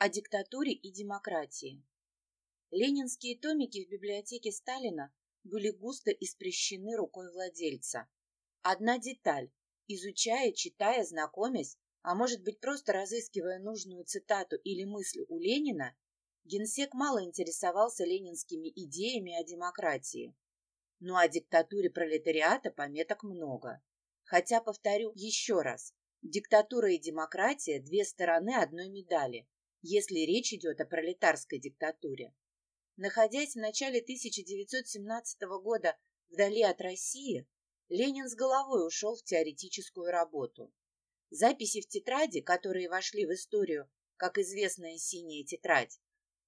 О диктатуре и демократии. Ленинские томики в библиотеке Сталина были густо испрещены рукой владельца. Одна деталь. Изучая, читая, знакомясь, а может быть просто разыскивая нужную цитату или мысль у Ленина, генсек мало интересовался ленинскими идеями о демократии. Но о диктатуре пролетариата пометок много. Хотя, повторю еще раз, диктатура и демократия – две стороны одной медали, если речь идет о пролетарской диктатуре. Находясь в начале 1917 года вдали от России, Ленин с головой ушел в теоретическую работу. Записи в тетради, которые вошли в историю, как известная синяя тетрадь,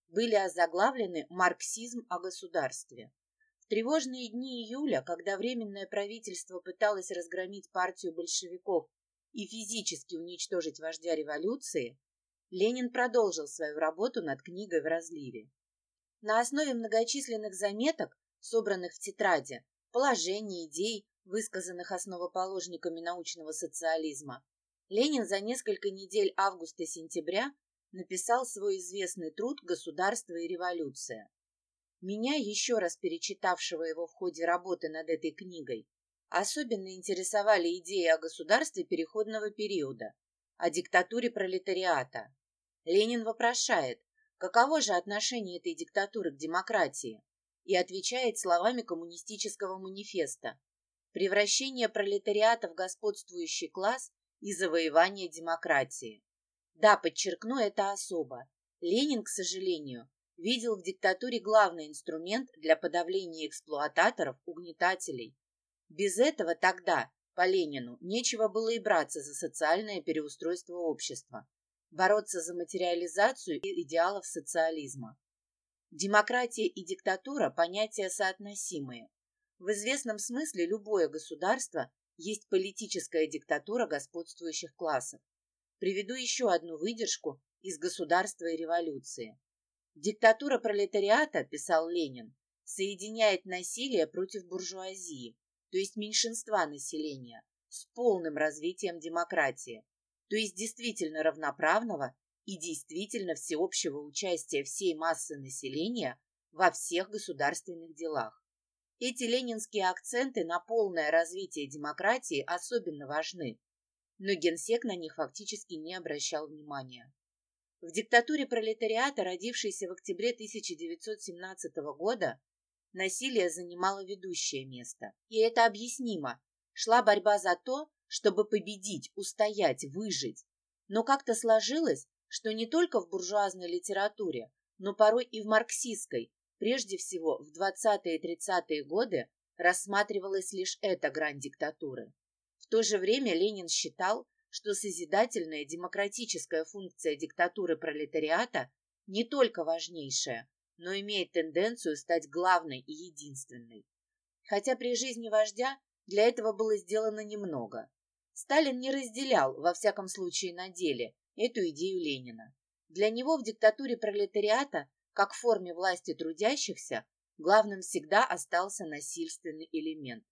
были озаглавлены «Марксизм о государстве». В тревожные дни июля, когда Временное правительство пыталось разгромить партию большевиков и физически уничтожить вождя революции, Ленин продолжил свою работу над книгой в разливе. На основе многочисленных заметок, собранных в тетради, положений, идей, высказанных основоположниками научного социализма, Ленин за несколько недель августа-сентября написал свой известный труд «Государство и революция». Меня, еще раз перечитавшего его в ходе работы над этой книгой, особенно интересовали идеи о государстве переходного периода, о диктатуре пролетариата. Ленин вопрошает, каково же отношение этой диктатуры к демократии, и отвечает словами коммунистического манифеста «Превращение пролетариата в господствующий класс и завоевание демократии». Да, подчеркну это особо. Ленин, к сожалению, видел в диктатуре главный инструмент для подавления эксплуататоров, угнетателей. Без этого тогда, по Ленину, нечего было и браться за социальное переустройство общества, бороться за материализацию идеалов социализма. Демократия и диктатура – понятия соотносимые. В известном смысле любое государство есть политическая диктатура господствующих классов. Приведу еще одну выдержку из «Государства и революции». «Диктатура пролетариата, — писал Ленин, — соединяет насилие против буржуазии, то есть меньшинства населения, с полным развитием демократии, то есть действительно равноправного и действительно всеобщего участия всей массы населения во всех государственных делах. Эти ленинские акценты на полное развитие демократии особенно важны, но генсек на них фактически не обращал внимания. В диктатуре пролетариата, родившейся в октябре 1917 года, насилие занимало ведущее место. И это объяснимо. Шла борьба за то, чтобы победить, устоять, выжить. Но как-то сложилось, что не только в буржуазной литературе, но порой и в марксистской, прежде всего в 20-е и 30-е годы, рассматривалась лишь эта грань диктатуры то же время Ленин считал, что созидательная демократическая функция диктатуры пролетариата не только важнейшая, но имеет тенденцию стать главной и единственной. Хотя при жизни вождя для этого было сделано немного. Сталин не разделял, во всяком случае на деле, эту идею Ленина. Для него в диктатуре пролетариата, как в форме власти трудящихся, главным всегда остался насильственный элемент.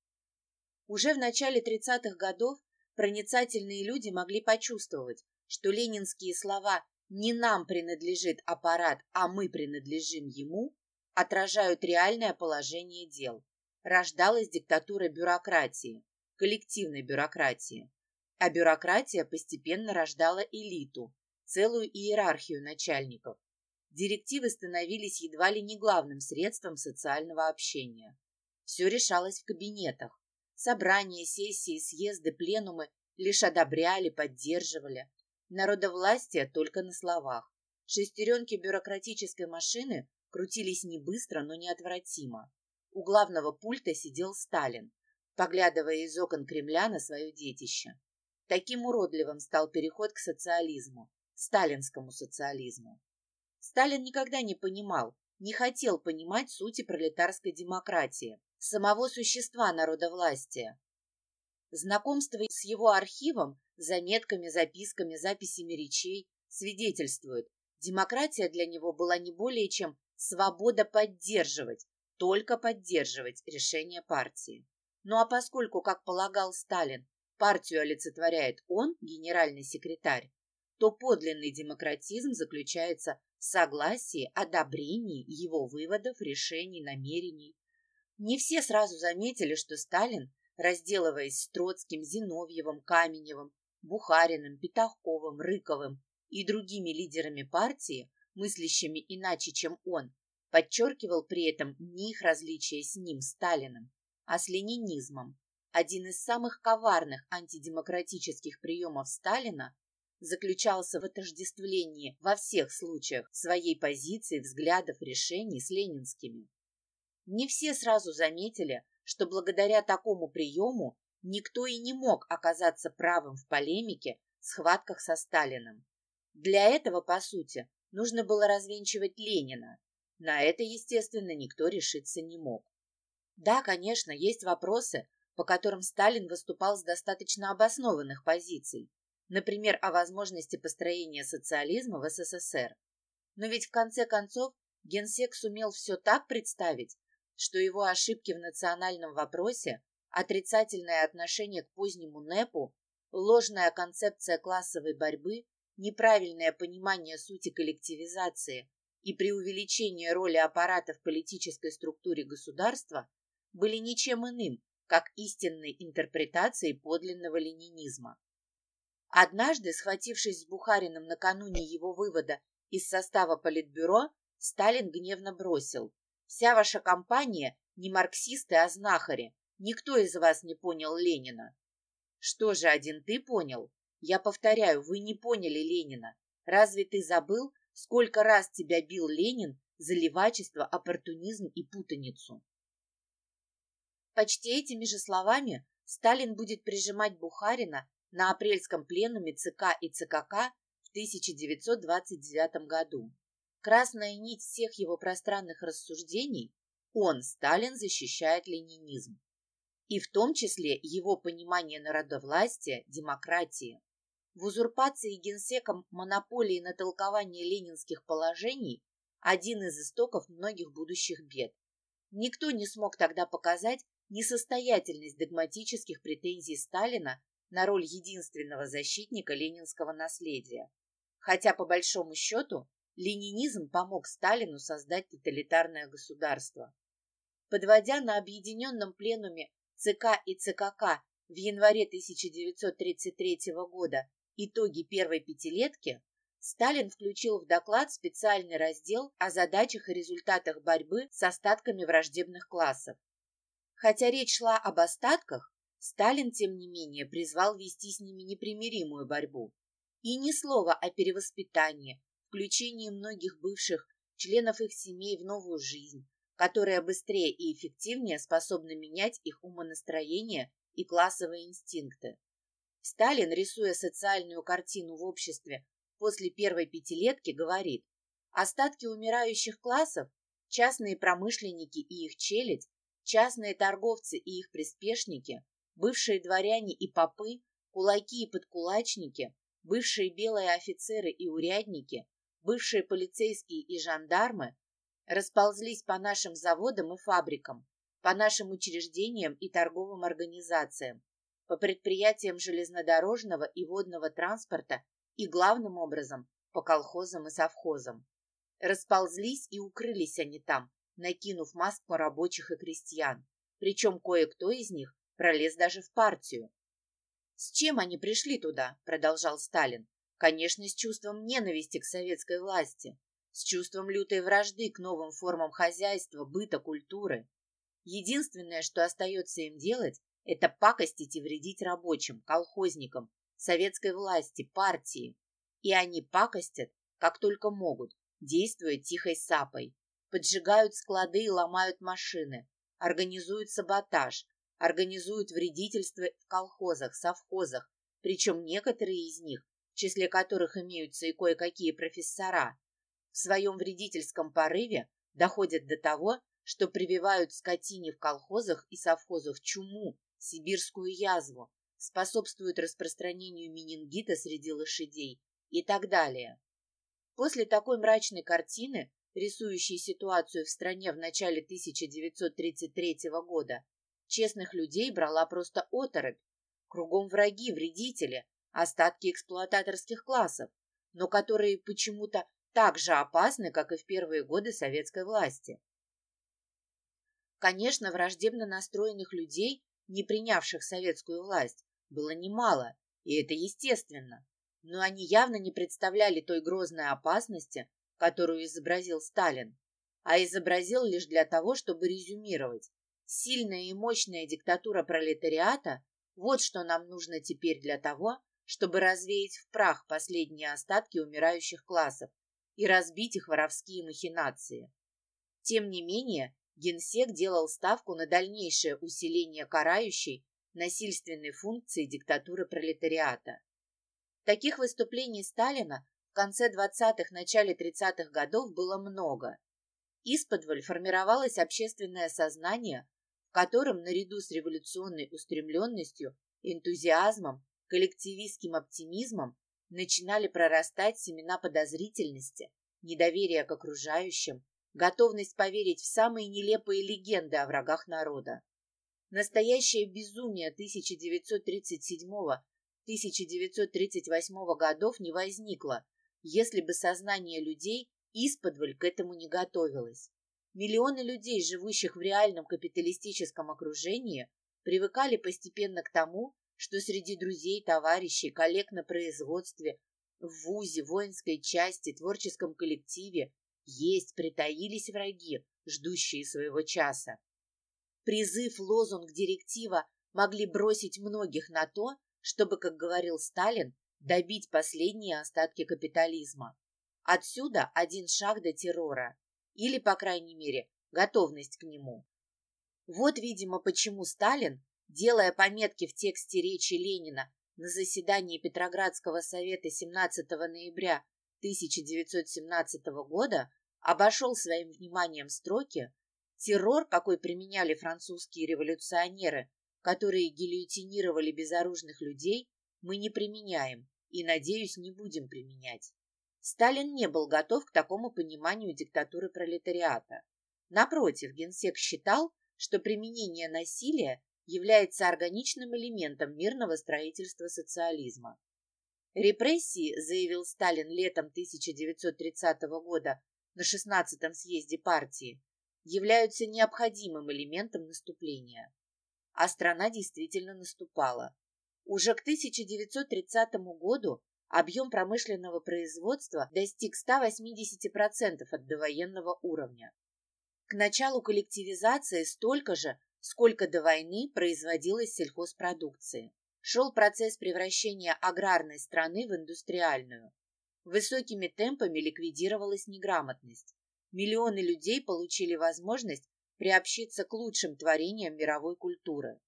Уже в начале 30-х годов проницательные люди могли почувствовать, что ленинские слова «не нам принадлежит аппарат, а мы принадлежим ему» отражают реальное положение дел. Рождалась диктатура бюрократии, коллективной бюрократии. А бюрократия постепенно рождала элиту, целую иерархию начальников. Директивы становились едва ли не главным средством социального общения. Все решалось в кабинетах. Собрания, сессии, съезды, пленумы лишь одобряли, поддерживали. Народовластие только на словах. Шестеренки бюрократической машины крутились не быстро, но неотвратимо. У главного пульта сидел Сталин, поглядывая из окон Кремля на свое детище. Таким уродливым стал переход к социализму, сталинскому социализму. Сталин никогда не понимал, не хотел понимать сути пролетарской демократии, самого существа народовластия. Знакомство с его архивом, заметками, записками, записями речей свидетельствует, демократия для него была не более чем свобода поддерживать, только поддерживать решение партии. Ну а поскольку, как полагал Сталин, партию олицетворяет он, генеральный секретарь, то подлинный демократизм заключается в согласии, одобрении его выводов, решений, намерений. Не все сразу заметили, что Сталин, разделываясь с Троцким, Зиновьевым, Каменевым, Бухариным, Петаховым, Рыковым и другими лидерами партии, мыслящими иначе, чем он, подчеркивал при этом не их различие с ним, Сталиным, а с ленинизмом. Один из самых коварных антидемократических приемов Сталина заключался в отождествлении во всех случаях своей позиции, взглядов, решений с ленинскими. Не все сразу заметили, что благодаря такому приему никто и не мог оказаться правым в полемике, схватках со Сталиным. Для этого, по сути, нужно было развенчивать Ленина. На это, естественно, никто решиться не мог. Да, конечно, есть вопросы, по которым Сталин выступал с достаточно обоснованных позиций, например, о возможности построения социализма в СССР. Но ведь в конце концов генсек сумел все так представить, что его ошибки в национальном вопросе, отрицательное отношение к позднему НЭПу, ложная концепция классовой борьбы, неправильное понимание сути коллективизации и преувеличение роли аппарата в политической структуре государства были ничем иным, как истинной интерпретацией подлинного ленинизма. Однажды, схватившись с Бухариным накануне его вывода из состава Политбюро, Сталин гневно бросил. «Вся ваша компания не марксисты, а знахари. Никто из вас не понял Ленина». «Что же, один ты понял?» «Я повторяю, вы не поняли Ленина. Разве ты забыл, сколько раз тебя бил Ленин за левачество, оппортунизм и путаницу?» Почти этими же словами Сталин будет прижимать Бухарина на апрельском пленуме ЦК и ЦКК в 1929 году. Красная нить всех его пространных рассуждений – он, Сталин, защищает ленинизм. И в том числе его понимание народовластия, демократии. В узурпации генсеком монополии на толкование ленинских положений один из истоков многих будущих бед. Никто не смог тогда показать несостоятельность догматических претензий Сталина на роль единственного защитника ленинского наследия. Хотя, по большому счету, ленинизм помог Сталину создать тоталитарное государство. Подводя на объединенном пленуме ЦК и ЦКК в январе 1933 года итоги первой пятилетки, Сталин включил в доклад специальный раздел о задачах и результатах борьбы с остатками враждебных классов. Хотя речь шла об остатках, Сталин, тем не менее, призвал вести с ними непримиримую борьбу. И ни слова о перевоспитании, включении многих бывших членов их семей в новую жизнь, которая быстрее и эффективнее способна менять их умонастроение и классовые инстинкты. Сталин, рисуя социальную картину в обществе после первой пятилетки, говорит, остатки умирающих классов, частные промышленники и их челядь, частные торговцы и их приспешники, бывшие дворяне и попы, кулаки и подкулачники, бывшие белые офицеры и урядники, бывшие полицейские и жандармы расползлись по нашим заводам и фабрикам, по нашим учреждениям и торговым организациям, по предприятиям железнодорожного и водного транспорта и, главным образом, по колхозам и совхозам. Расползлись и укрылись они там, накинув маску рабочих и крестьян, причем кое-кто из них пролез даже в партию. «С чем они пришли туда?» – продолжал Сталин. «Конечно, с чувством ненависти к советской власти, с чувством лютой вражды к новым формам хозяйства, быта, культуры. Единственное, что остается им делать, это пакостить и вредить рабочим, колхозникам, советской власти, партии. И они пакостят, как только могут, действуя тихой сапой. Поджигают склады и ломают машины, организуют саботаж, организуют вредительство в колхозах, совхозах, причем некоторые из них, в числе которых имеются и кое-какие профессора, в своем вредительском порыве доходят до того, что прививают скотине в колхозах и совхозах чуму, сибирскую язву, способствуют распространению менингита среди лошадей и так далее. После такой мрачной картины, рисующей ситуацию в стране в начале 1933 года, Честных людей брала просто оторопь. Кругом враги, вредители, остатки эксплуататорских классов, но которые почему-то так же опасны, как и в первые годы советской власти. Конечно, враждебно настроенных людей, не принявших советскую власть, было немало, и это естественно, но они явно не представляли той грозной опасности, которую изобразил Сталин, а изобразил лишь для того, чтобы резюмировать. Сильная и мощная диктатура пролетариата – вот что нам нужно теперь для того, чтобы развеять в прах последние остатки умирающих классов и разбить их воровские махинации. Тем не менее, Генсек делал ставку на дальнейшее усиление карающей насильственной функции диктатуры пролетариата. Таких выступлений Сталина конце 20-х, начале 30-х годов было много. Исподволь формировалось общественное сознание, в котором наряду с революционной устремленностью, энтузиазмом, коллективистским оптимизмом начинали прорастать семена подозрительности, недоверия к окружающим, готовность поверить в самые нелепые легенды о врагах народа. Настоящее безумие 1937 1938 годов не возникло, если бы сознание людей исподволь к этому не готовилось. Миллионы людей, живущих в реальном капиталистическом окружении, привыкали постепенно к тому, что среди друзей, товарищей, коллег на производстве, в ВУЗе, воинской части, творческом коллективе есть, притаились враги, ждущие своего часа. Призыв, лозунг, директива могли бросить многих на то, чтобы, как говорил Сталин, добить последние остатки капитализма. Отсюда один шаг до террора, или, по крайней мере, готовность к нему. Вот, видимо, почему Сталин, делая пометки в тексте речи Ленина на заседании Петроградского совета 17 ноября 1917 года, обошел своим вниманием строки «Террор, какой применяли французские революционеры которые гильотинировали безоружных людей, мы не применяем и, надеюсь, не будем применять. Сталин не был готов к такому пониманию диктатуры пролетариата. Напротив, генсек считал, что применение насилия является органичным элементом мирного строительства социализма. Репрессии, заявил Сталин летом 1930 года на 16-м съезде партии, являются необходимым элементом наступления а страна действительно наступала. Уже к 1930 году объем промышленного производства достиг 180% от довоенного уровня. К началу коллективизации столько же, сколько до войны производилось сельхозпродукции. Шел процесс превращения аграрной страны в индустриальную. Высокими темпами ликвидировалась неграмотность. Миллионы людей получили возможность приобщиться к лучшим творениям мировой культуры.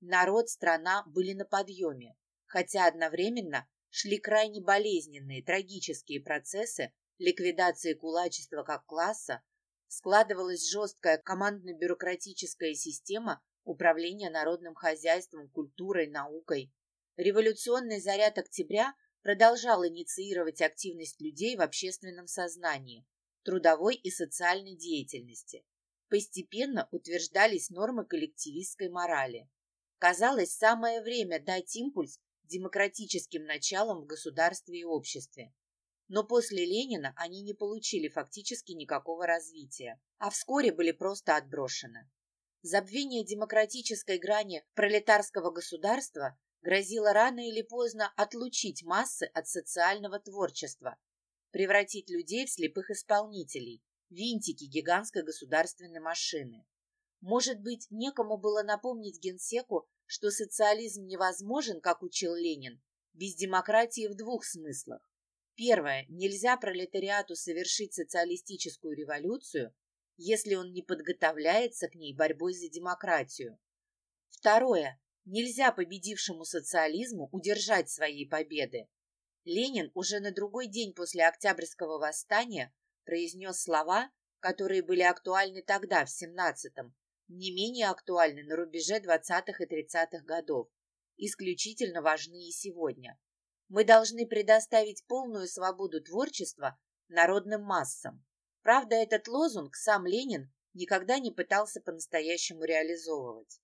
Народ, страна были на подъеме, хотя одновременно шли крайне болезненные, трагические процессы ликвидации кулачества как класса, складывалась жесткая командно-бюрократическая система управления народным хозяйством, культурой, наукой. Революционный заряд октября продолжал инициировать активность людей в общественном сознании, трудовой и социальной деятельности постепенно утверждались нормы коллективистской морали. Казалось, самое время дать импульс демократическим началам в государстве и обществе. Но после Ленина они не получили фактически никакого развития, а вскоре были просто отброшены. Забвение демократической грани пролетарского государства грозило рано или поздно отлучить массы от социального творчества, превратить людей в слепых исполнителей, винтики гигантской государственной машины. Может быть, некому было напомнить генсеку, что социализм невозможен, как учил Ленин, без демократии в двух смыслах. Первое. Нельзя пролетариату совершить социалистическую революцию, если он не подготовляется к ней борьбой за демократию. Второе. Нельзя победившему социализму удержать своей победы. Ленин уже на другой день после Октябрьского восстания произнес слова, которые были актуальны тогда, в семнадцатом, не менее актуальны на рубеже двадцатых и тридцатых годов, исключительно важны и сегодня. Мы должны предоставить полную свободу творчества народным массам. Правда, этот лозунг сам Ленин никогда не пытался по-настоящему реализовывать.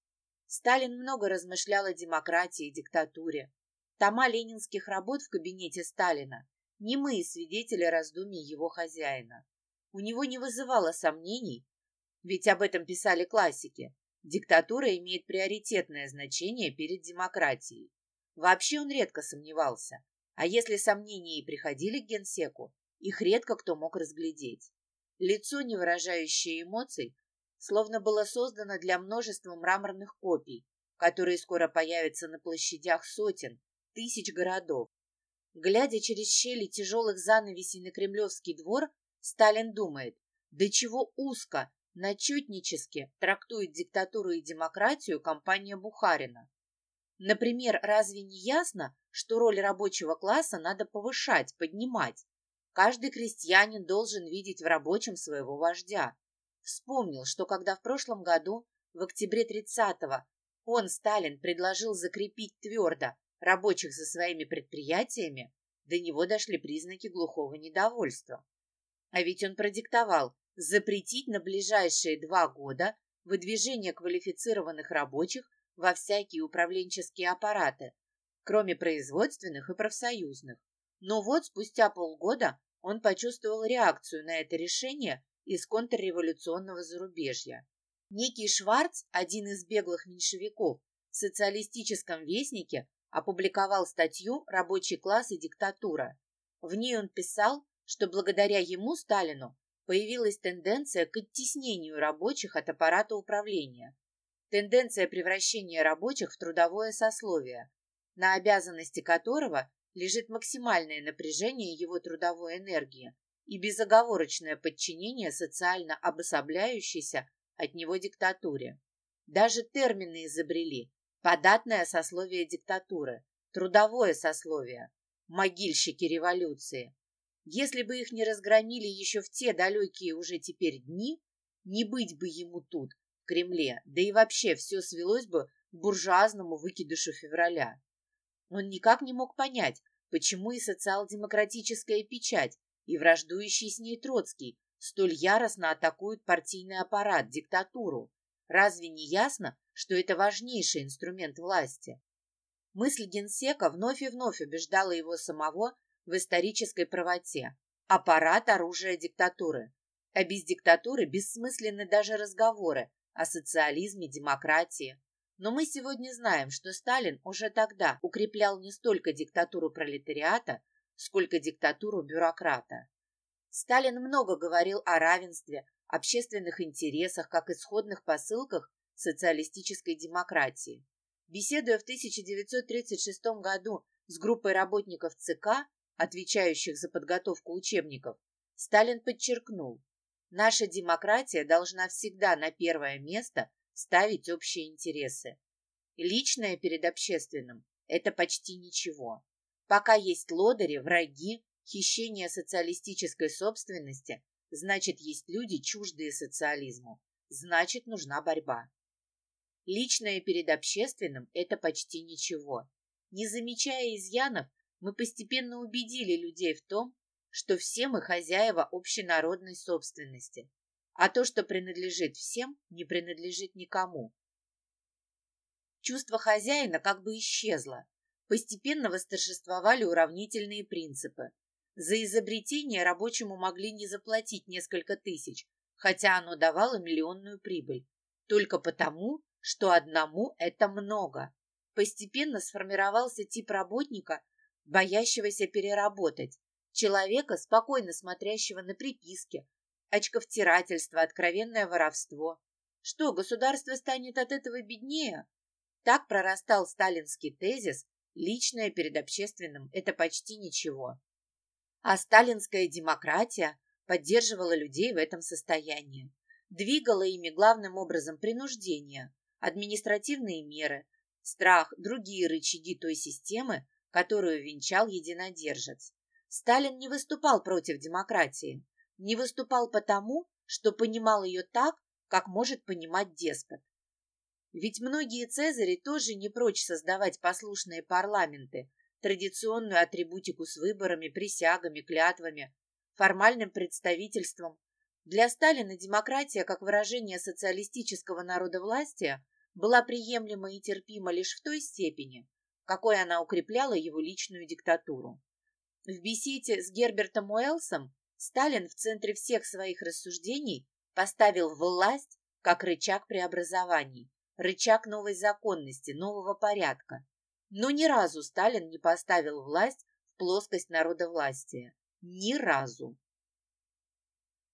Сталин много размышлял о демократии и диктатуре. Тома ленинских работ в кабинете Сталина немые свидетели раздумий его хозяина. У него не вызывало сомнений, ведь об этом писали классики, диктатура имеет приоритетное значение перед демократией. Вообще он редко сомневался, а если сомнения и приходили к генсеку, их редко кто мог разглядеть. Лицо, не выражающее эмоций, словно было создано для множества мраморных копий, которые скоро появятся на площадях сотен, тысяч городов. Глядя через щели тяжелых занавесей на Кремлевский двор, Сталин думает, до чего узко, начетнически трактует диктатуру и демократию компания Бухарина. Например, разве не ясно, что роль рабочего класса надо повышать, поднимать? Каждый крестьянин должен видеть в рабочем своего вождя. Вспомнил, что когда в прошлом году, в октябре 30-го, он, Сталин, предложил закрепить твердо рабочих за своими предприятиями, до него дошли признаки глухого недовольства. А ведь он продиктовал запретить на ближайшие два года выдвижение квалифицированных рабочих во всякие управленческие аппараты, кроме производственных и профсоюзных. Но вот спустя полгода он почувствовал реакцию на это решение из контрреволюционного зарубежья. Некий Шварц, один из беглых меньшевиков, в социалистическом вестнике опубликовал статью «Рабочий класс и диктатура». В ней он писал, что благодаря ему, Сталину, появилась тенденция к оттеснению рабочих от аппарата управления, тенденция превращения рабочих в трудовое сословие, на обязанности которого лежит максимальное напряжение его трудовой энергии и безоговорочное подчинение социально обособляющейся от него диктатуре. Даже термины изобрели податное сословие диктатуры, трудовое сословие, могильщики революции. Если бы их не разгромили еще в те далекие уже теперь дни, не быть бы ему тут, в Кремле, да и вообще все свелось бы к буржуазному выкидышу февраля. Он никак не мог понять, почему и социал-демократическая печать, и враждующий с ней Троцкий столь яростно атакуют партийный аппарат, диктатуру. Разве не ясно, что это важнейший инструмент власти? Мысль генсека вновь и вновь убеждала его самого в исторической правоте. Аппарат – оружия диктатуры. А без диктатуры бессмысленны даже разговоры о социализме, демократии. Но мы сегодня знаем, что Сталин уже тогда укреплял не столько диктатуру пролетариата, сколько диктатуру бюрократа. Сталин много говорил о равенстве, общественных интересах, как исходных посылках социалистической демократии. Беседуя в 1936 году с группой работников ЦК, отвечающих за подготовку учебников, Сталин подчеркнул, наша демократия должна всегда на первое место ставить общие интересы. Личное перед общественным – это почти ничего. Пока есть лодыри, враги, хищение социалистической собственности, значит, есть люди, чуждые социализму, значит, нужна борьба. Личное перед общественным – это почти ничего. Не замечая изъянов, мы постепенно убедили людей в том, что все мы хозяева общенародной собственности, а то, что принадлежит всем, не принадлежит никому. Чувство хозяина как бы исчезло. Постепенно восторжествовали уравнительные принципы. За изобретение рабочему могли не заплатить несколько тысяч, хотя оно давало миллионную прибыль. Только потому, что одному это много. Постепенно сформировался тип работника, боящегося переработать, человека, спокойно смотрящего на приписки, очковтирательство, откровенное воровство. Что, государство станет от этого беднее? Так прорастал сталинский тезис «личное перед общественным – это почти ничего». А сталинская демократия поддерживала людей в этом состоянии. Двигала ими главным образом принуждение, административные меры, страх, другие рычаги той системы, которую венчал единодержец. Сталин не выступал против демократии не выступал потому, что понимал ее так, как может понимать деспот. Ведь многие цезари тоже не прочь создавать послушные парламенты, традиционную атрибутику с выборами, присягами, клятвами, формальным представительством. Для Сталина демократия, как выражение социалистического народовластия, была приемлема и терпима лишь в той степени, какой она укрепляла его личную диктатуру. В беседе с Гербертом Уэллсом Сталин в центре всех своих рассуждений поставил власть как рычаг преобразований, рычаг новой законности, нового порядка. Но ни разу Сталин не поставил власть в плоскость народовластия. Ни разу.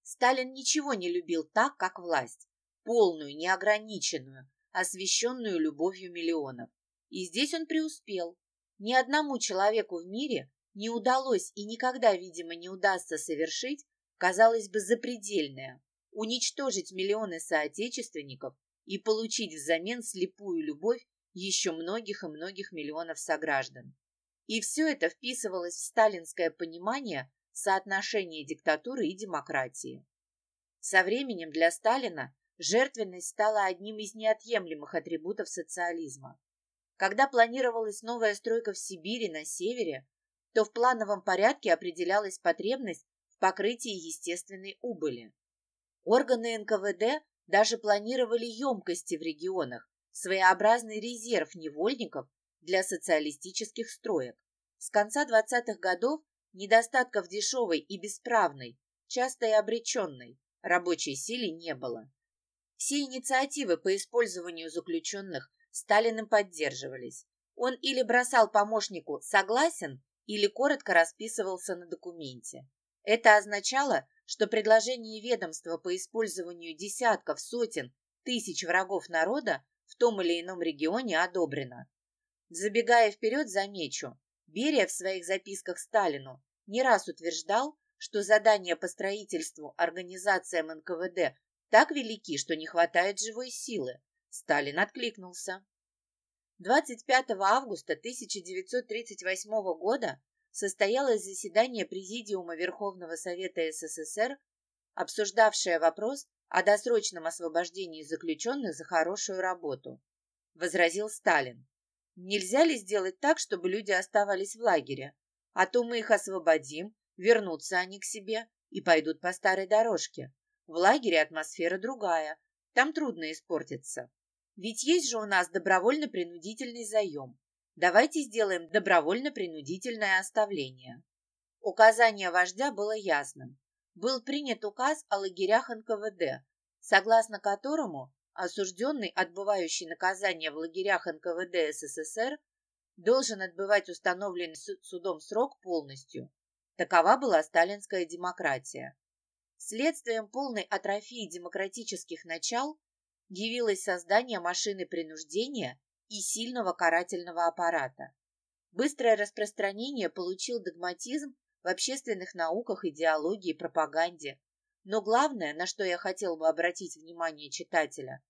Сталин ничего не любил так, как власть, полную, неограниченную, освященную любовью миллионов. И здесь он преуспел. Ни одному человеку в мире не удалось и никогда, видимо, не удастся совершить, казалось бы, запредельное – уничтожить миллионы соотечественников и получить взамен слепую любовь еще многих и многих миллионов сограждан. И все это вписывалось в сталинское понимание соотношения диктатуры и демократии. Со временем для Сталина жертвенность стала одним из неотъемлемых атрибутов социализма. Когда планировалась новая стройка в Сибири на севере, то в плановом порядке определялась потребность в покрытии естественной убыли. Органы НКВД даже планировали емкости в регионах, своеобразный резерв невольников для социалистических строек. С конца 20-х годов недостатков дешевой и бесправной, часто и обреченной, рабочей силе не было. Все инициативы по использованию заключенных Сталиным поддерживались. Он или бросал помощнику «согласен», или коротко расписывался на документе. Это означало, что предложение ведомства по использованию десятков, сотен, тысяч врагов народа в том или ином регионе одобрено. Забегая вперед, замечу, Берия в своих записках Сталину не раз утверждал, что задания по строительству организациям НКВД так велики, что не хватает живой силы. Сталин откликнулся. 25 августа 1938 года состоялось заседание Президиума Верховного Совета СССР, обсуждавшее вопрос о досрочном освобождении заключенных за хорошую работу. Возразил Сталин. Нельзя ли сделать так, чтобы люди оставались в лагере? А то мы их освободим, вернутся они к себе и пойдут по старой дорожке. В лагере атмосфера другая, там трудно испортиться. Ведь есть же у нас добровольно-принудительный заем. Давайте сделаем добровольно-принудительное оставление. Указание вождя было ясным. Был принят указ о лагерях НКВД, согласно которому осужденный, отбывающий наказание в лагерях НКВД СССР, должен отбывать установленный судом срок полностью. Такова была сталинская демократия. Следствием полной атрофии демократических начал явилось создание машины принуждения и сильного карательного аппарата. Быстрое распространение получил догматизм в общественных науках, идеологии, пропаганде. Но главное, на что я хотел бы обратить внимание читателя,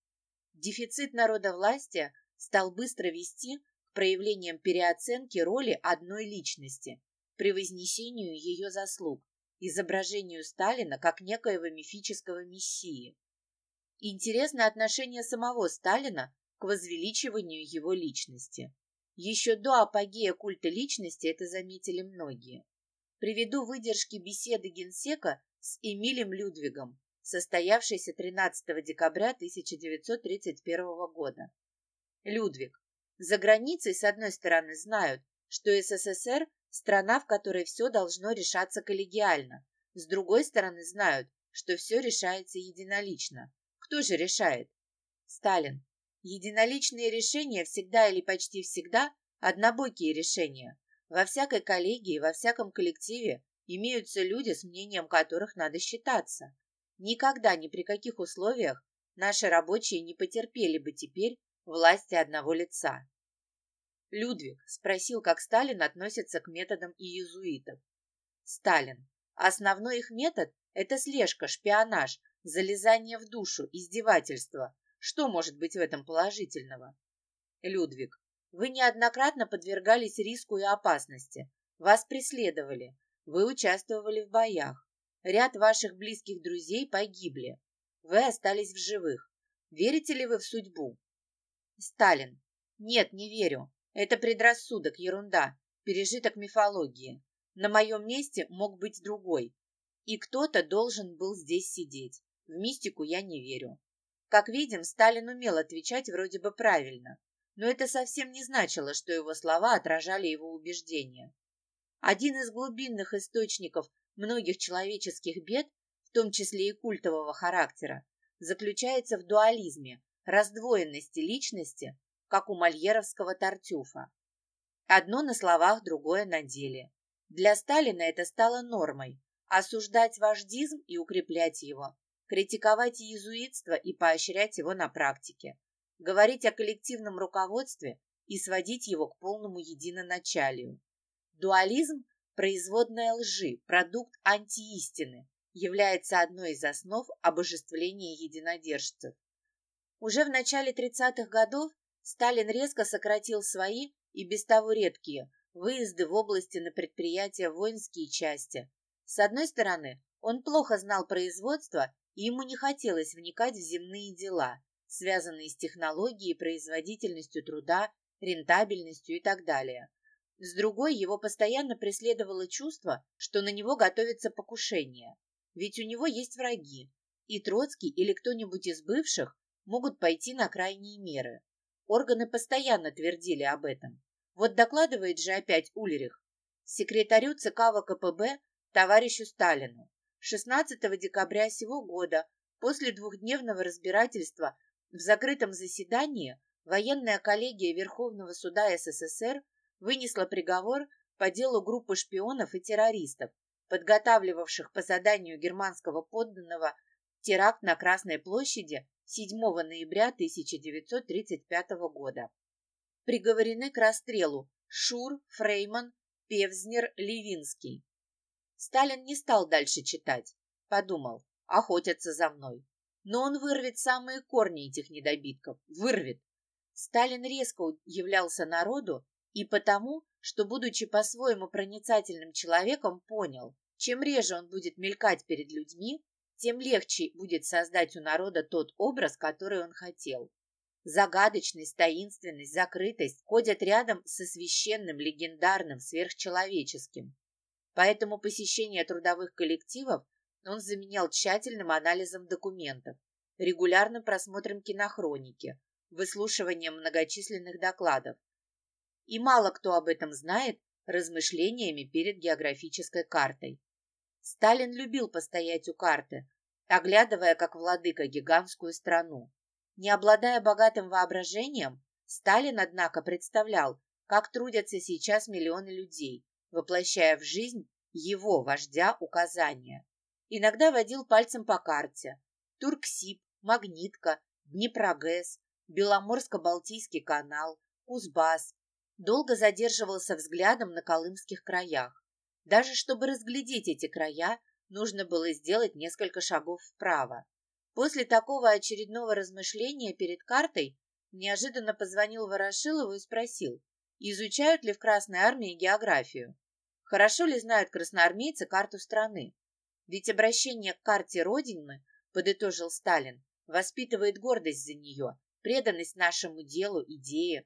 дефицит народовластия стал быстро вести к проявлениям переоценки роли одной личности, при вознесению ее заслуг, изображению Сталина как некоего мифического мессии. Интересно отношение самого Сталина к возвеличиванию его личности. Еще до апогея культа личности это заметили многие. Приведу выдержки беседы генсека с Эмилем Людвигом, состоявшейся 13 декабря 1931 года. Людвиг. За границей, с одной стороны, знают, что СССР – страна, в которой все должно решаться коллегиально. С другой стороны, знают, что все решается единолично. Кто же решает? Сталин. Единоличные решения всегда или почти всегда однобокие решения. Во всякой коллегии, во всяком коллективе имеются люди, с мнением которых надо считаться. Никогда, ни при каких условиях наши рабочие не потерпели бы теперь власти одного лица. Людвиг спросил, как Сталин относится к методам иезуитов. Сталин. Основной их метод – это слежка, шпионаж, залезание в душу, издевательство. Что может быть в этом положительного? Людвиг, вы неоднократно подвергались риску и опасности. Вас преследовали. Вы участвовали в боях. Ряд ваших близких друзей погибли. Вы остались в живых. Верите ли вы в судьбу? Сталин. Нет, не верю. Это предрассудок, ерунда, пережиток мифологии. На моем месте мог быть другой. И кто-то должен был здесь сидеть. В мистику я не верю. Как видим, Сталин умел отвечать вроде бы правильно, но это совсем не значило, что его слова отражали его убеждения. Один из глубинных источников многих человеческих бед, в том числе и культового характера, заключается в дуализме, раздвоенности личности, как у мольеровского Тартюфа. Одно на словах, другое на деле. Для Сталина это стало нормой – осуждать вождизм и укреплять его, критиковать иезуитство и поощрять его на практике, говорить о коллективном руководстве и сводить его к полному единоначалию. Дуализм – производная лжи, продукт антиистины, является одной из основ обожествления единодержцев. Уже в начале 30-х годов Сталин резко сократил свои и без того редкие выезды в области на предприятия воинские части. С одной стороны, он плохо знал производство, и ему не хотелось вникать в земные дела, связанные с технологией, производительностью труда, рентабельностью и так далее. С другой, его постоянно преследовало чувство, что на него готовится покушение. Ведь у него есть враги, и Троцкий или кто-нибудь из бывших могут пойти на крайние меры. Органы постоянно твердили об этом. Вот докладывает же опять Ульрих, секретарю ЦК ВКПБ товарищу Сталину. 16 декабря сего года, после двухдневного разбирательства в закрытом заседании, военная коллегия Верховного суда СССР вынесла приговор по делу группы шпионов и террористов, подготавливавших по заданию германского подданного теракт на Красной площади 7 ноября 1935 года приговорены к расстрелу Шур, Фрейман, Певзнер, Левинский. Сталин не стал дальше читать. Подумал, охотятся за мной. Но он вырвет самые корни этих недобитков. Вырвет. Сталин резко являлся народу и потому, что, будучи по-своему проницательным человеком, понял, чем реже он будет мелькать перед людьми, тем легче будет создать у народа тот образ, который он хотел. Загадочность, таинственность, закрытость ходят рядом со священным, легендарным, сверхчеловеческим. Поэтому посещение трудовых коллективов он заменял тщательным анализом документов, регулярным просмотром кинохроники, выслушиванием многочисленных докладов. И мало кто об этом знает размышлениями перед географической картой. Сталин любил постоять у карты, оглядывая как владыка гигантскую страну. Не обладая богатым воображением, Сталин, однако, представлял, как трудятся сейчас миллионы людей, воплощая в жизнь его, вождя, указания. Иногда водил пальцем по карте. Турксиб, Магнитка, Днепрогэс, Беломорско-Балтийский канал, Кузбасс. Долго задерживался взглядом на колымских краях. Даже чтобы разглядеть эти края, нужно было сделать несколько шагов вправо. После такого очередного размышления перед картой неожиданно позвонил Ворошилову и спросил, изучают ли в Красной Армии географию. Хорошо ли знают красноармейцы карту страны? Ведь обращение к карте Родины, подытожил Сталин, воспитывает гордость за нее, преданность нашему делу, идее.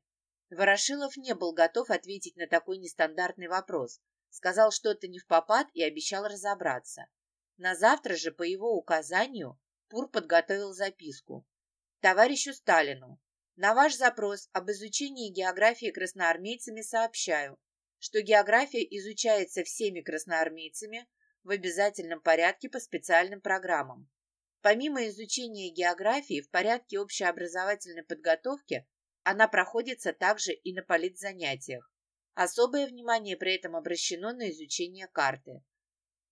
Ворошилов не был готов ответить на такой нестандартный вопрос, сказал что-то не в попад и обещал разобраться. На завтра же, по его указанию, Пур подготовил записку. Товарищу Сталину, на ваш запрос об изучении географии красноармейцами сообщаю, что география изучается всеми красноармейцами в обязательном порядке по специальным программам. Помимо изучения географии в порядке общеобразовательной подготовки она проходится также и на политзанятиях. Особое внимание при этом обращено на изучение карты.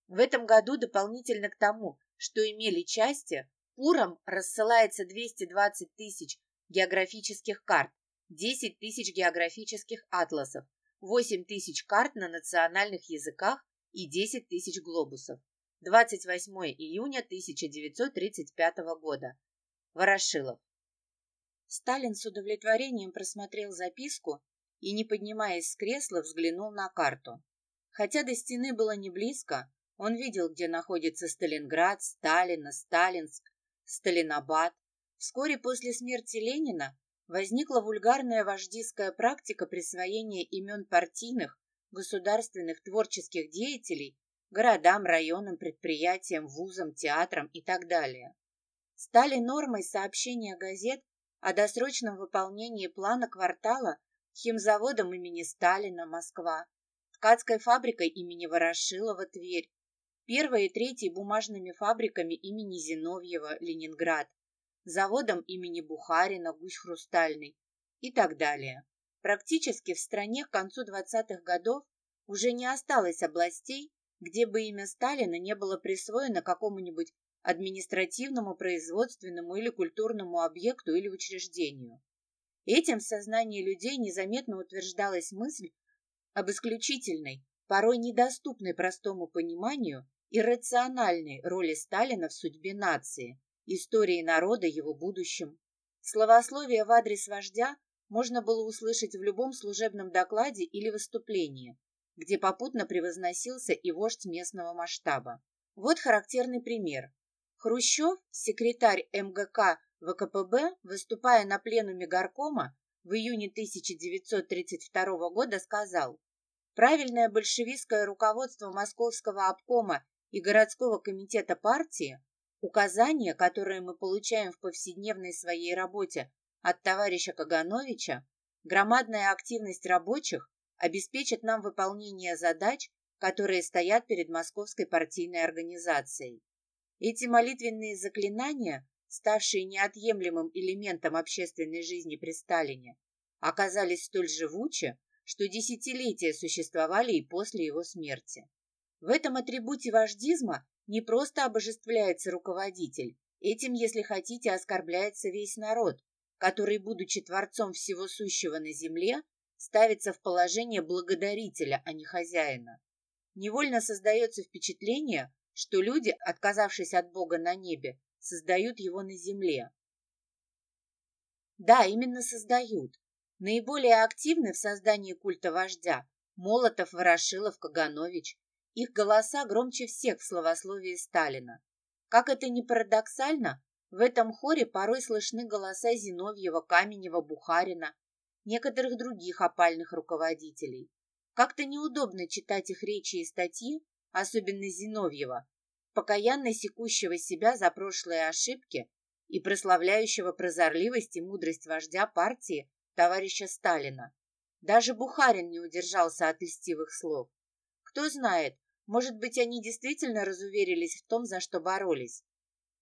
В этом году дополнительно к тому, что имели части, Пуром рассылается 220 тысяч географических карт, 10 тысяч географических атласов, 8 тысяч карт на национальных языках и 10 тысяч глобусов. 28 июня 1935 года. Ворошилов. Сталин с удовлетворением просмотрел записку и, не поднимаясь с кресла, взглянул на карту. Хотя до стены было не близко, он видел, где находится Сталинград, Сталина, Сталинск, Сталинабад. Вскоре после смерти Ленина возникла вульгарная вождистская практика присвоения имен партийных, государственных творческих деятелей городам, районам, предприятиям, вузам, театрам и так далее. Стали нормой сообщения газет о досрочном выполнении плана квартала химзаводом имени Сталина, Москва, ткацкой фабрикой имени Ворошилова Тверь, первой и третьей бумажными фабриками имени Зиновьева Ленинград, заводом имени Бухарина Гусь Хрустальный и так далее. Практически в стране к концу 20-х годов уже не осталось областей, где бы имя Сталина не было присвоено какому-нибудь административному, производственному или культурному объекту или учреждению. Этим в сознании людей незаметно утверждалась мысль об исключительной, порой недоступной простому пониманию иррациональной роли Сталина в судьбе нации, истории народа, его будущем. Словословие в адрес вождя можно было услышать в любом служебном докладе или выступлении, где попутно превозносился и вождь местного масштаба. Вот характерный пример. Хрущев, секретарь МГК ВКПБ, выступая на пленуме горкома в июне 1932 года, сказал «Правильное большевистское руководство Московского обкома и городского комитета партии, указания, которые мы получаем в повседневной своей работе от товарища Кагановича, громадная активность рабочих обеспечит нам выполнение задач, которые стоят перед Московской партийной организацией. Эти молитвенные заклинания, ставшие неотъемлемым элементом общественной жизни при Сталине, оказались столь живучи, что десятилетия существовали и после его смерти. В этом атрибуте вождизма не просто обожествляется руководитель, этим, если хотите, оскорбляется весь народ, который, будучи творцом всего сущего на земле, ставится в положение благодарителя, а не хозяина. Невольно создается впечатление, что люди, отказавшись от Бога на небе, создают его на земле. Да, именно создают. Наиболее активны в создании культа вождя Молотов, Ворошилов, Каганович, их голоса громче всех в словословии Сталина. Как это ни парадоксально, в этом хоре порой слышны голоса Зиновьева, Каменева, Бухарина, некоторых других опальных руководителей. Как-то неудобно читать их речи и статьи, особенно Зиновьева, покаянно секущего себя за прошлые ошибки и прославляющего прозорливость и мудрость вождя партии товарища Сталина. Даже Бухарин не удержался от льстивых слов. Кто знает, может быть, они действительно разуверились в том, за что боролись.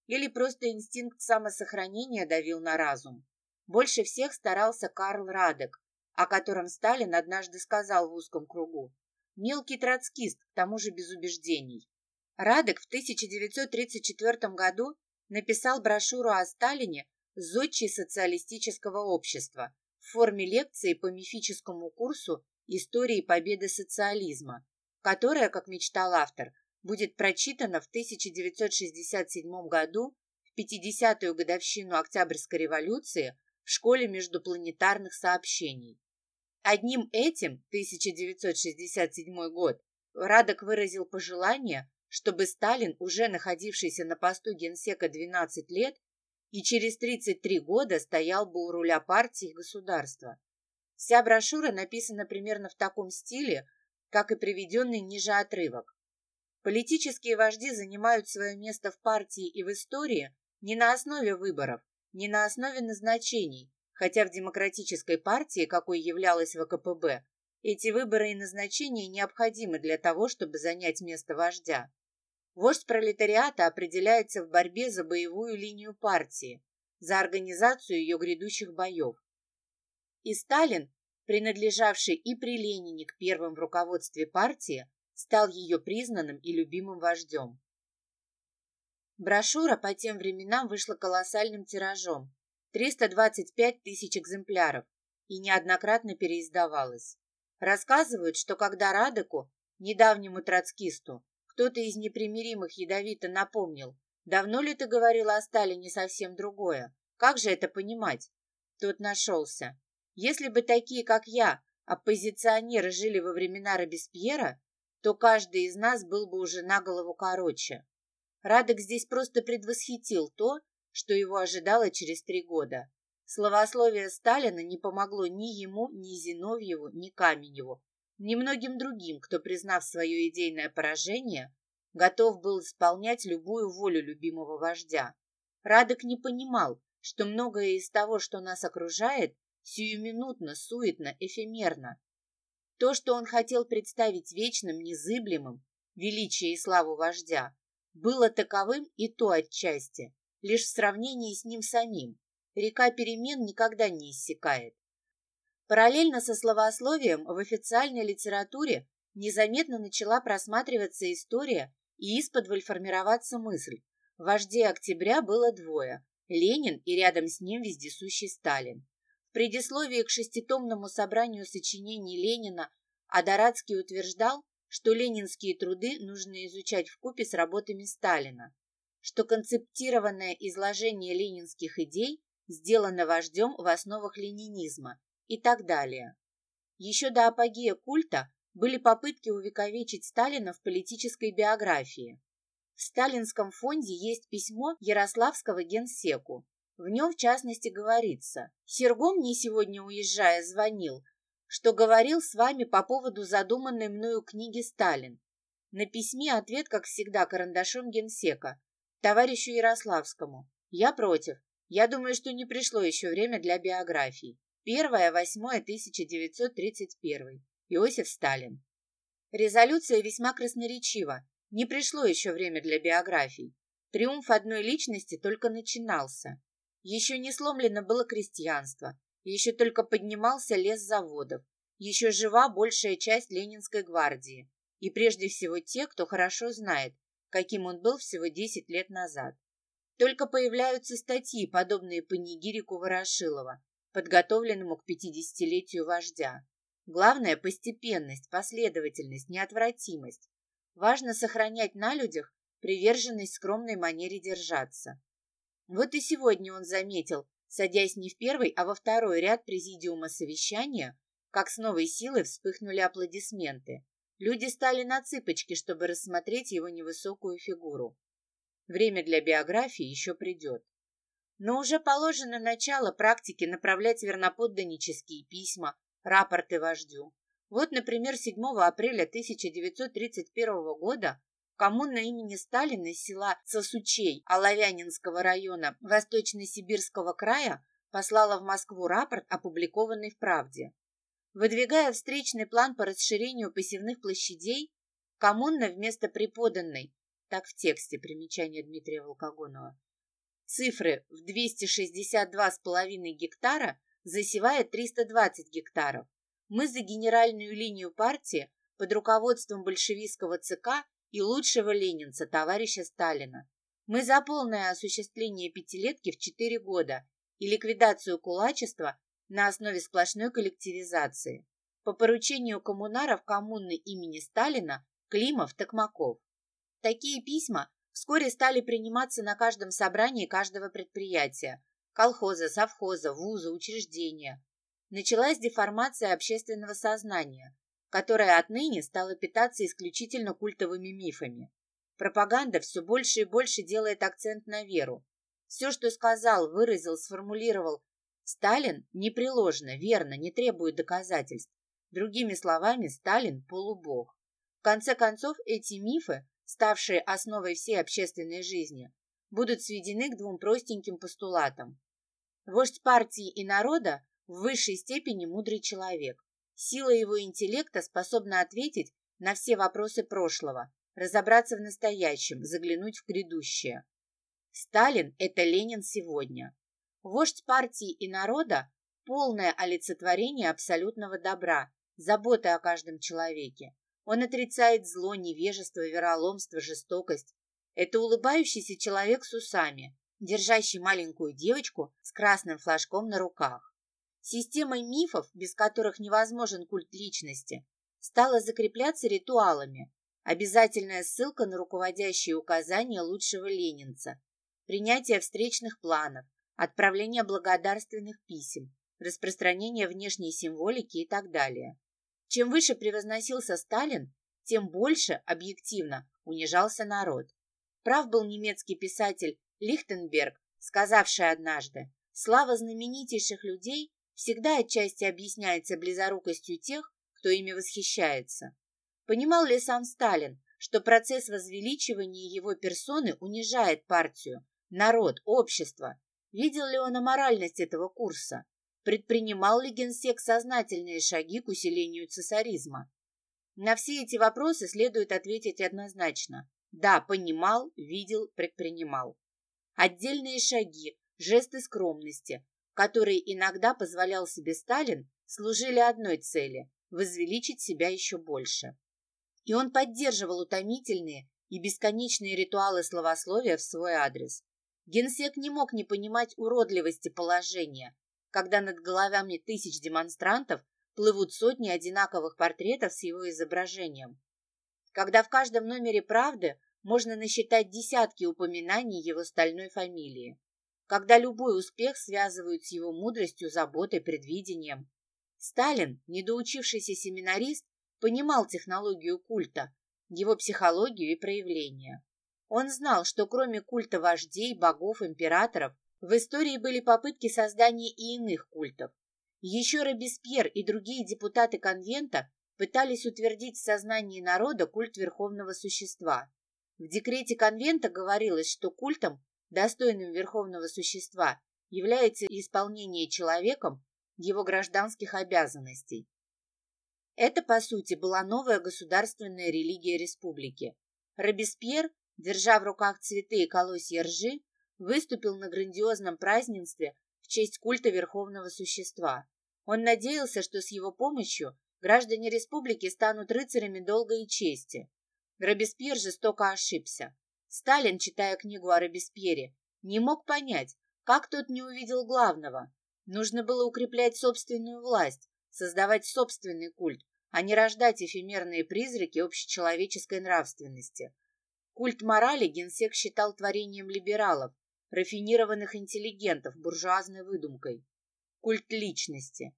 Или просто инстинкт самосохранения давил на разум. Больше всех старался Карл Радек, о котором Сталин однажды сказал в узком кругу. Мелкий троцкист, к тому же без убеждений. Радек в 1934 году написал брошюру о Сталине «Зодчий социалистического общества» в форме лекции по мифическому курсу истории победы социализма, которая, как мечтал автор, будет прочитана в 1967 году в 50-ю годовщину Октябрьской революции в школе междупланетарных сообщений. Одним этим, 1967 год, Радок выразил пожелание, чтобы Сталин, уже находившийся на посту генсека 12 лет, и через 33 года стоял бы у руля партии и государства. Вся брошюра написана примерно в таком стиле, как и приведенный ниже отрывок. Политические вожди занимают свое место в партии и в истории не на основе выборов, не на основе назначений, хотя в демократической партии, какой являлась ВКПБ, эти выборы и назначения необходимы для того, чтобы занять место вождя. Вождь пролетариата определяется в борьбе за боевую линию партии, за организацию ее грядущих боев. И Сталин принадлежавший и при Ленине к первым в руководстве партии, стал ее признанным и любимым вождем. Брошюра по тем временам вышла колоссальным тиражом – 325 тысяч экземпляров и неоднократно переиздавалась. Рассказывают, что когда Радеку, недавнему троцкисту, кто-то из непримиримых ядовито напомнил, «Давно ли ты говорила о Сталине совсем другое? Как же это понимать?» Тот нашелся. Если бы такие, как я, оппозиционеры жили во времена Робеспьера, то каждый из нас был бы уже на голову короче. Радек здесь просто предвосхитил то, что его ожидало через три года. Словословие Сталина не помогло ни ему, ни Зиновьеву, ни Каменеву, ни многим другим, кто, признав свое идейное поражение, готов был исполнять любую волю любимого вождя. Радек не понимал, что многое из того, что нас окружает, сиюминутно, суетно, эфемерно. То, что он хотел представить вечным, незыблемым, величие и славу вождя, было таковым и то отчасти, лишь в сравнении с ним самим. Река перемен никогда не иссякает. Параллельно со словословием в официальной литературе незаметно начала просматриваться история и исподволь формироваться мысль. Вождей октября было двое – Ленин и рядом с ним вездесущий Сталин. В предисловии к шеститомному собранию сочинений Ленина Адарадский утверждал, что ленинские труды нужно изучать вкупе с работами Сталина, что концептированное изложение ленинских идей сделано вождем в основах ленинизма и так далее. Еще до апогея культа были попытки увековечить Сталина в политической биографии. В сталинском фонде есть письмо Ярославского генсеку. В нем, в частности, говорится «Серго мне сегодня, уезжая, звонил, что говорил с вами по поводу задуманной мною книги «Сталин». На письме ответ, как всегда, карандашом генсека, товарищу Ярославскому. Я против. Я думаю, что не пришло еще время для биографий. 1-8-1931. Иосиф Сталин. Резолюция весьма красноречива. Не пришло еще время для биографий. Триумф одной личности только начинался. Еще не сломлено было крестьянство. Еще только поднимался лес заводов. Еще жива большая часть Ленинской гвардии. И прежде всего те, кто хорошо знает, каким он был всего 10 лет назад. Только появляются статьи, подобные панигирику Ворошилова, подготовленному к пятидесятилетию вождя. Главное – постепенность, последовательность, неотвратимость. Важно сохранять на людях приверженность скромной манере держаться. Вот и сегодня он заметил, садясь не в первый, а во второй ряд президиума совещания, как с новой силой вспыхнули аплодисменты. Люди стали на цыпочки, чтобы рассмотреть его невысокую фигуру. Время для биографии еще придет. Но уже положено начало практике направлять верноподданнические письма, рапорты вождю. Вот, например, 7 апреля 1931 года коммуна имени Сталина из села Сосучей Оловянинского района Восточно-Сибирского края послала в Москву рапорт, опубликованный в «Правде». Выдвигая встречный план по расширению посевных площадей, коммуна вместо преподанной, так в тексте примечания Дмитрия Волкогонова, цифры в 262,5 гектара засевает 320 гектаров. Мы за генеральную линию партии под руководством большевистского ЦК и лучшего ленинца, товарища Сталина. Мы за полное осуществление пятилетки в 4 года и ликвидацию кулачества на основе сплошной коллективизации. По поручению коммунаров коммуны имени Сталина Климов-Токмаков. Такие письма вскоре стали приниматься на каждом собрании каждого предприятия, колхоза, совхоза, вуза, учреждения. Началась деформация общественного сознания, которая отныне стала питаться исключительно культовыми мифами. Пропаганда все больше и больше делает акцент на веру. Все, что сказал, выразил, сформулировал Сталин, непреложно, верно, не требует доказательств. Другими словами, Сталин – полубог. В конце концов, эти мифы ставшие основой всей общественной жизни, будут сведены к двум простеньким постулатам. Вождь партии и народа в высшей степени мудрый человек. Сила его интеллекта способна ответить на все вопросы прошлого, разобраться в настоящем, заглянуть в грядущее. Сталин – это Ленин сегодня. Вождь партии и народа – полное олицетворение абсолютного добра, заботы о каждом человеке, он отрицает зло, невежество, вероломство, жестокость. Это улыбающийся человек с усами, держащий маленькую девочку с красным флажком на руках. Системой мифов, без которых невозможен культ личности, стала закрепляться ритуалами, обязательная ссылка на руководящие указания лучшего ленинца, принятие встречных планов, отправление благодарственных писем, распространение внешней символики и так далее. Чем выше превозносился Сталин, тем больше, объективно, унижался народ. Прав был немецкий писатель Лихтенберг, сказавший однажды, «Слава знаменитейших людей всегда отчасти объясняется близорукостью тех, кто ими восхищается». Понимал ли сам Сталин, что процесс возвеличивания его персоны унижает партию, народ, общество? Видел ли он аморальность этого курса? Предпринимал ли генсек сознательные шаги к усилению цесаризма? На все эти вопросы следует ответить однозначно. Да, понимал, видел, предпринимал. Отдельные шаги, жесты скромности, которые иногда позволял себе Сталин, служили одной цели – возвеличить себя еще больше. И он поддерживал утомительные и бесконечные ритуалы словословия в свой адрес. Генсек не мог не понимать уродливости положения, когда над головами тысяч демонстрантов плывут сотни одинаковых портретов с его изображением. Когда в каждом номере «Правды» можно насчитать десятки упоминаний его стальной фамилии. Когда любой успех связывают с его мудростью, заботой, предвидением. Сталин, недоучившийся семинарист, понимал технологию культа, его психологию и проявления. Он знал, что кроме культа вождей, богов, императоров, в истории были попытки создания и иных культов. Еще Робеспьер и другие депутаты конвента пытались утвердить в сознании народа культ верховного существа. В декрете конвента говорилось, что культом, достойным верховного существа, является исполнение человеком его гражданских обязанностей. Это, по сути, была новая государственная религия республики. Робеспьер, держа в руках цветы и колосья ржи, выступил на грандиозном празднестве в честь культа верховного существа. Он надеялся, что с его помощью граждане республики станут рыцарями долга и чести. Робеспьер жестоко ошибся. Сталин, читая книгу о Робеспьере, не мог понять, как тот не увидел главного. Нужно было укреплять собственную власть, создавать собственный культ, а не рождать эфемерные призраки общечеловеческой нравственности. Культ морали генсек считал творением либералов, рафинированных интеллигентов, буржуазной выдумкой. Культ личности.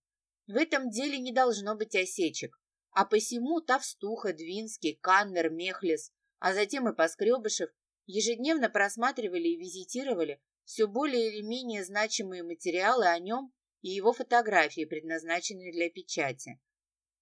В этом деле не должно быть осечек, а посему Тавстуха, Двинский, Каннер, Мехлис, а затем и Поскребышев ежедневно просматривали и визитировали все более или менее значимые материалы о нем и его фотографии, предназначенные для печати.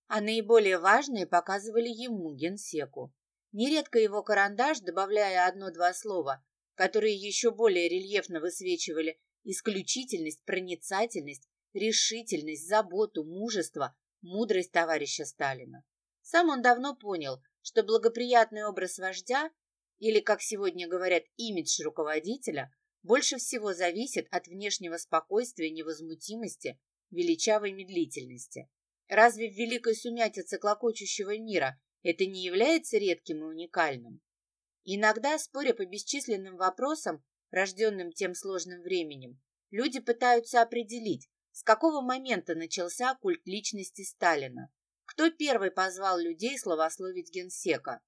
А наиболее важные показывали ему, генсеку. Нередко его карандаш, добавляя одно-два слова, которые еще более рельефно высвечивали исключительность, проницательность, решительность, заботу, мужество, мудрость товарища Сталина. Сам он давно понял, что благоприятный образ вождя, или, как сегодня говорят, имидж руководителя, больше всего зависит от внешнего спокойствия, невозмутимости, величавой медлительности. Разве в великой сумятице клокочущего мира это не является редким и уникальным? Иногда, споря по бесчисленным вопросам, рожденным тем сложным временем, люди пытаются определить, с какого момента начался культ личности Сталина? Кто первый позвал людей словословить генсека?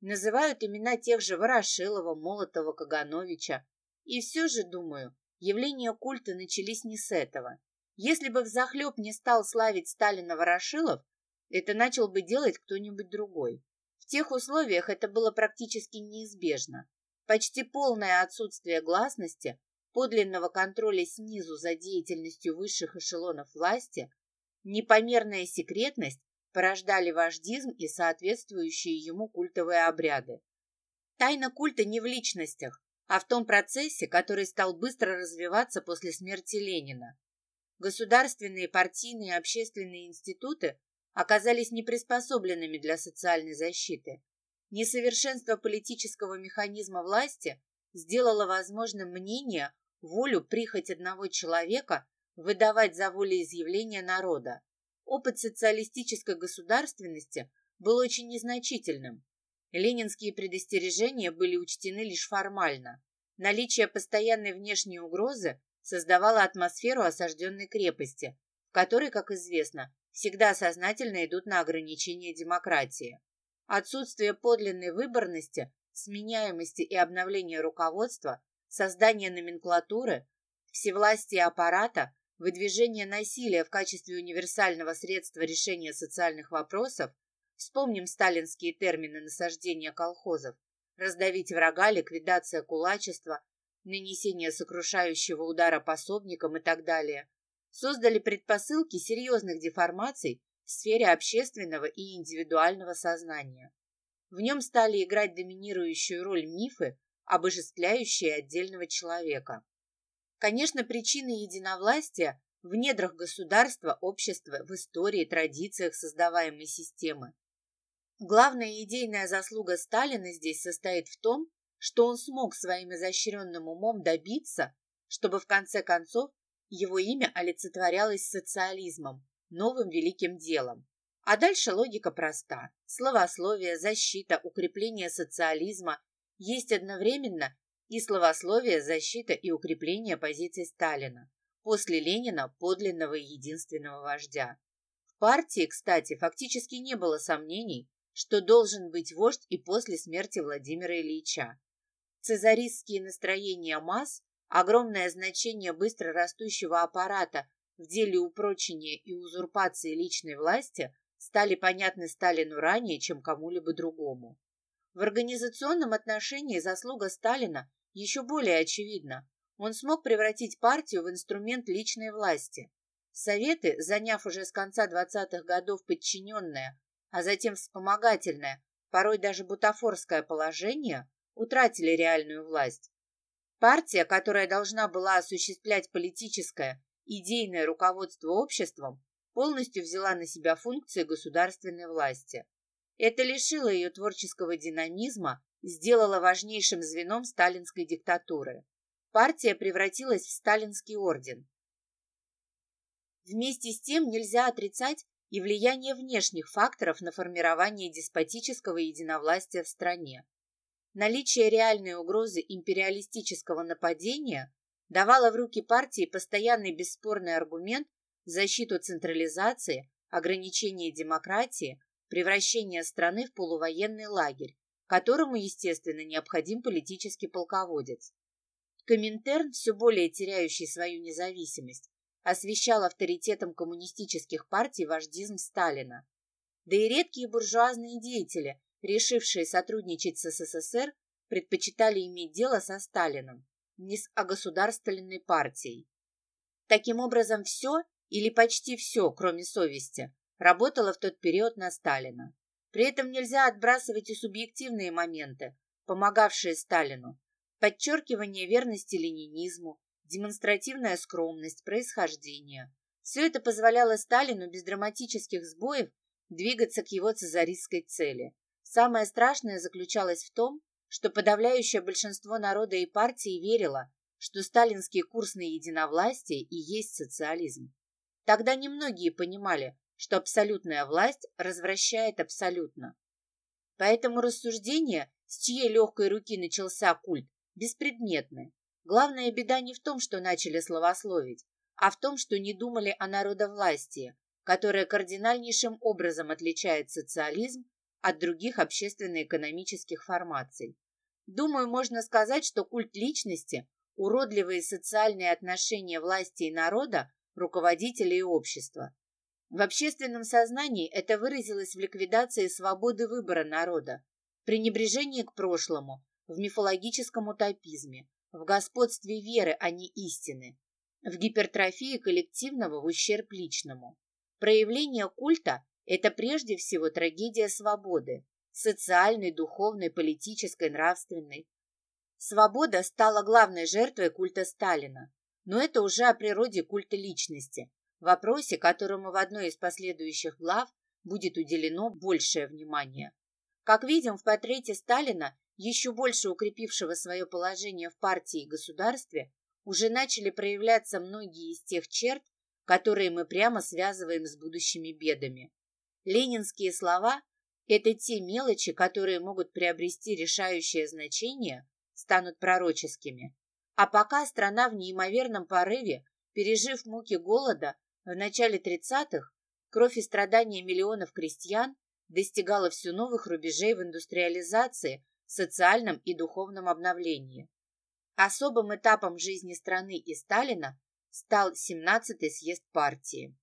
Называют имена тех же Ворошилова, Молотова, Кагановича. И все же, думаю, явления культа начались не с этого. Если бы взахлеб не стал славить Сталина Ворошилов, это начал бы делать кто-нибудь другой. В тех условиях это было практически неизбежно. Почти полное отсутствие гласности подлинного контроля снизу за деятельностью высших эшелонов власти, непомерная секретность порождали вождизм и соответствующие ему культовые обряды. Тайна культа не в личностях, а в том процессе, который стал быстро развиваться после смерти Ленина. Государственные, партийные общественные институты оказались неприспособленными для социальной защиты. Несовершенство политического механизма власти сделало возможным мнение волю прихоть одного человека выдавать за волеизъявление народа. Опыт социалистической государственности был очень незначительным. Ленинские предостережения были учтены лишь формально. Наличие постоянной внешней угрозы создавало атмосферу осажденной крепости, в которой, как известно, всегда сознательно идут на ограничение демократии. Отсутствие подлинной выборности, сменяемости и обновления руководства создание номенклатуры, всевластие аппарата, выдвижение насилия в качестве универсального средства решения социальных вопросов, вспомним сталинские термины насаждения колхозов, раздавить врага, ликвидация кулачества, нанесение сокрушающего удара пособникам и так далее, создали предпосылки серьезных деформаций в сфере общественного и индивидуального сознания. В нем стали играть доминирующую роль мифы, обожествляющие отдельного человека. Конечно, причиной единовластия в недрах государства, общества, в истории, традициях создаваемой системы. Главная идейная заслуга Сталина здесь состоит в том, что он смог своим изощренным умом добиться, чтобы в конце концов его имя олицетворялось социализмом, новым великим делом. А дальше логика проста. Словословие, защита, укрепление социализма есть одновременно и словословие, защита и укрепление позиций Сталина, после Ленина подлинного и единственного вождя. В партии, кстати, фактически не было сомнений, что должен быть вождь и после смерти Владимира Ильича. Цезаристские настроения масс, огромное значение быстро растущего аппарата в деле упрочения и узурпации личной власти стали понятны Сталину ранее, чем кому-либо другому. В организационном отношении заслуга Сталина еще более очевидна. Он смог превратить партию в инструмент личной власти. Советы, заняв уже с конца 20-х годов подчиненное, а затем вспомогательное, порой даже бутафорское положение, утратили реальную власть. Партия, которая должна была осуществлять политическое, идейное руководство обществом, полностью взяла на себя функции государственной власти. Это лишило ее творческого динамизма, сделало важнейшим звеном сталинской диктатуры. Партия превратилась в сталинский орден. Вместе с тем нельзя отрицать и влияние внешних факторов на формирование деспотического единовластия в стране. Наличие реальной угрозы империалистического нападения давало в руки партии постоянный бесспорный аргумент в защиту централизации, ограничения демократии, превращения страны в полувоенный лагерь, которому, естественно, необходим политический полководец. Коминтерн, все более теряющий свою независимость, освещал авторитетом коммунистических партий вождизм Сталина. Да и редкие буржуазные деятели, решившие сотрудничать с СССР, предпочитали иметь дело со Сталином, не с огосударственной партией. Таким образом, все или почти все, кроме совести, работало в тот период на Сталина. При этом нельзя отбрасывать и субъективные моменты, помогавшие Сталину, подчеркивание верности ленинизму, демонстративная скромность, происхождение. Все это позволяло Сталину без драматических сбоев двигаться к его цезаристской цели. Самое страшное заключалось в том, что подавляющее большинство народа и партии верило, что сталинский курс на единовластие и есть социализм. Тогда немногие понимали, что абсолютная власть развращает абсолютно. Поэтому рассуждение, с чьей легкой руки начался культ, беспредметны. Главная беда не в том, что начали словословить, а в том, что не думали о народовластии, которое кардинальнейшим образом отличает социализм от других общественно-экономических формаций. Думаю, можно сказать, что культ личности, уродливые социальные отношения власти и народа, руководителей и общества. В общественном сознании это выразилось в ликвидации свободы выбора народа, пренебрежении к прошлому, в мифологическом утопизме, в господстве веры, а не истины, в гипертрофии коллективного в ущерб личному. Проявление культа – это прежде всего трагедия свободы, социальной, духовной, политической, нравственной. Свобода стала главной жертвой культа Сталина, но это уже о природе культа личности, вопросе, которому в одной из последующих глав будет уделено большее внимание. Как видим, в портрете Сталина еще больше укрепившего свое положение в партии и государстве, уже начали проявляться многие из тех черт, которые мы прямо связываем с будущими бедами. Ленинские слова – это те мелочи, которые могут приобрести решающее значение, станут пророческими. А пока страна в неимоверном порыве, пережив муки голода в начале 30-х, кровь и страдания миллионов крестьян достигала все новых рубежей в индустриализации, социальном и духовном обновлении. Особым этапом жизни страны и Сталина стал 17-й съезд партии.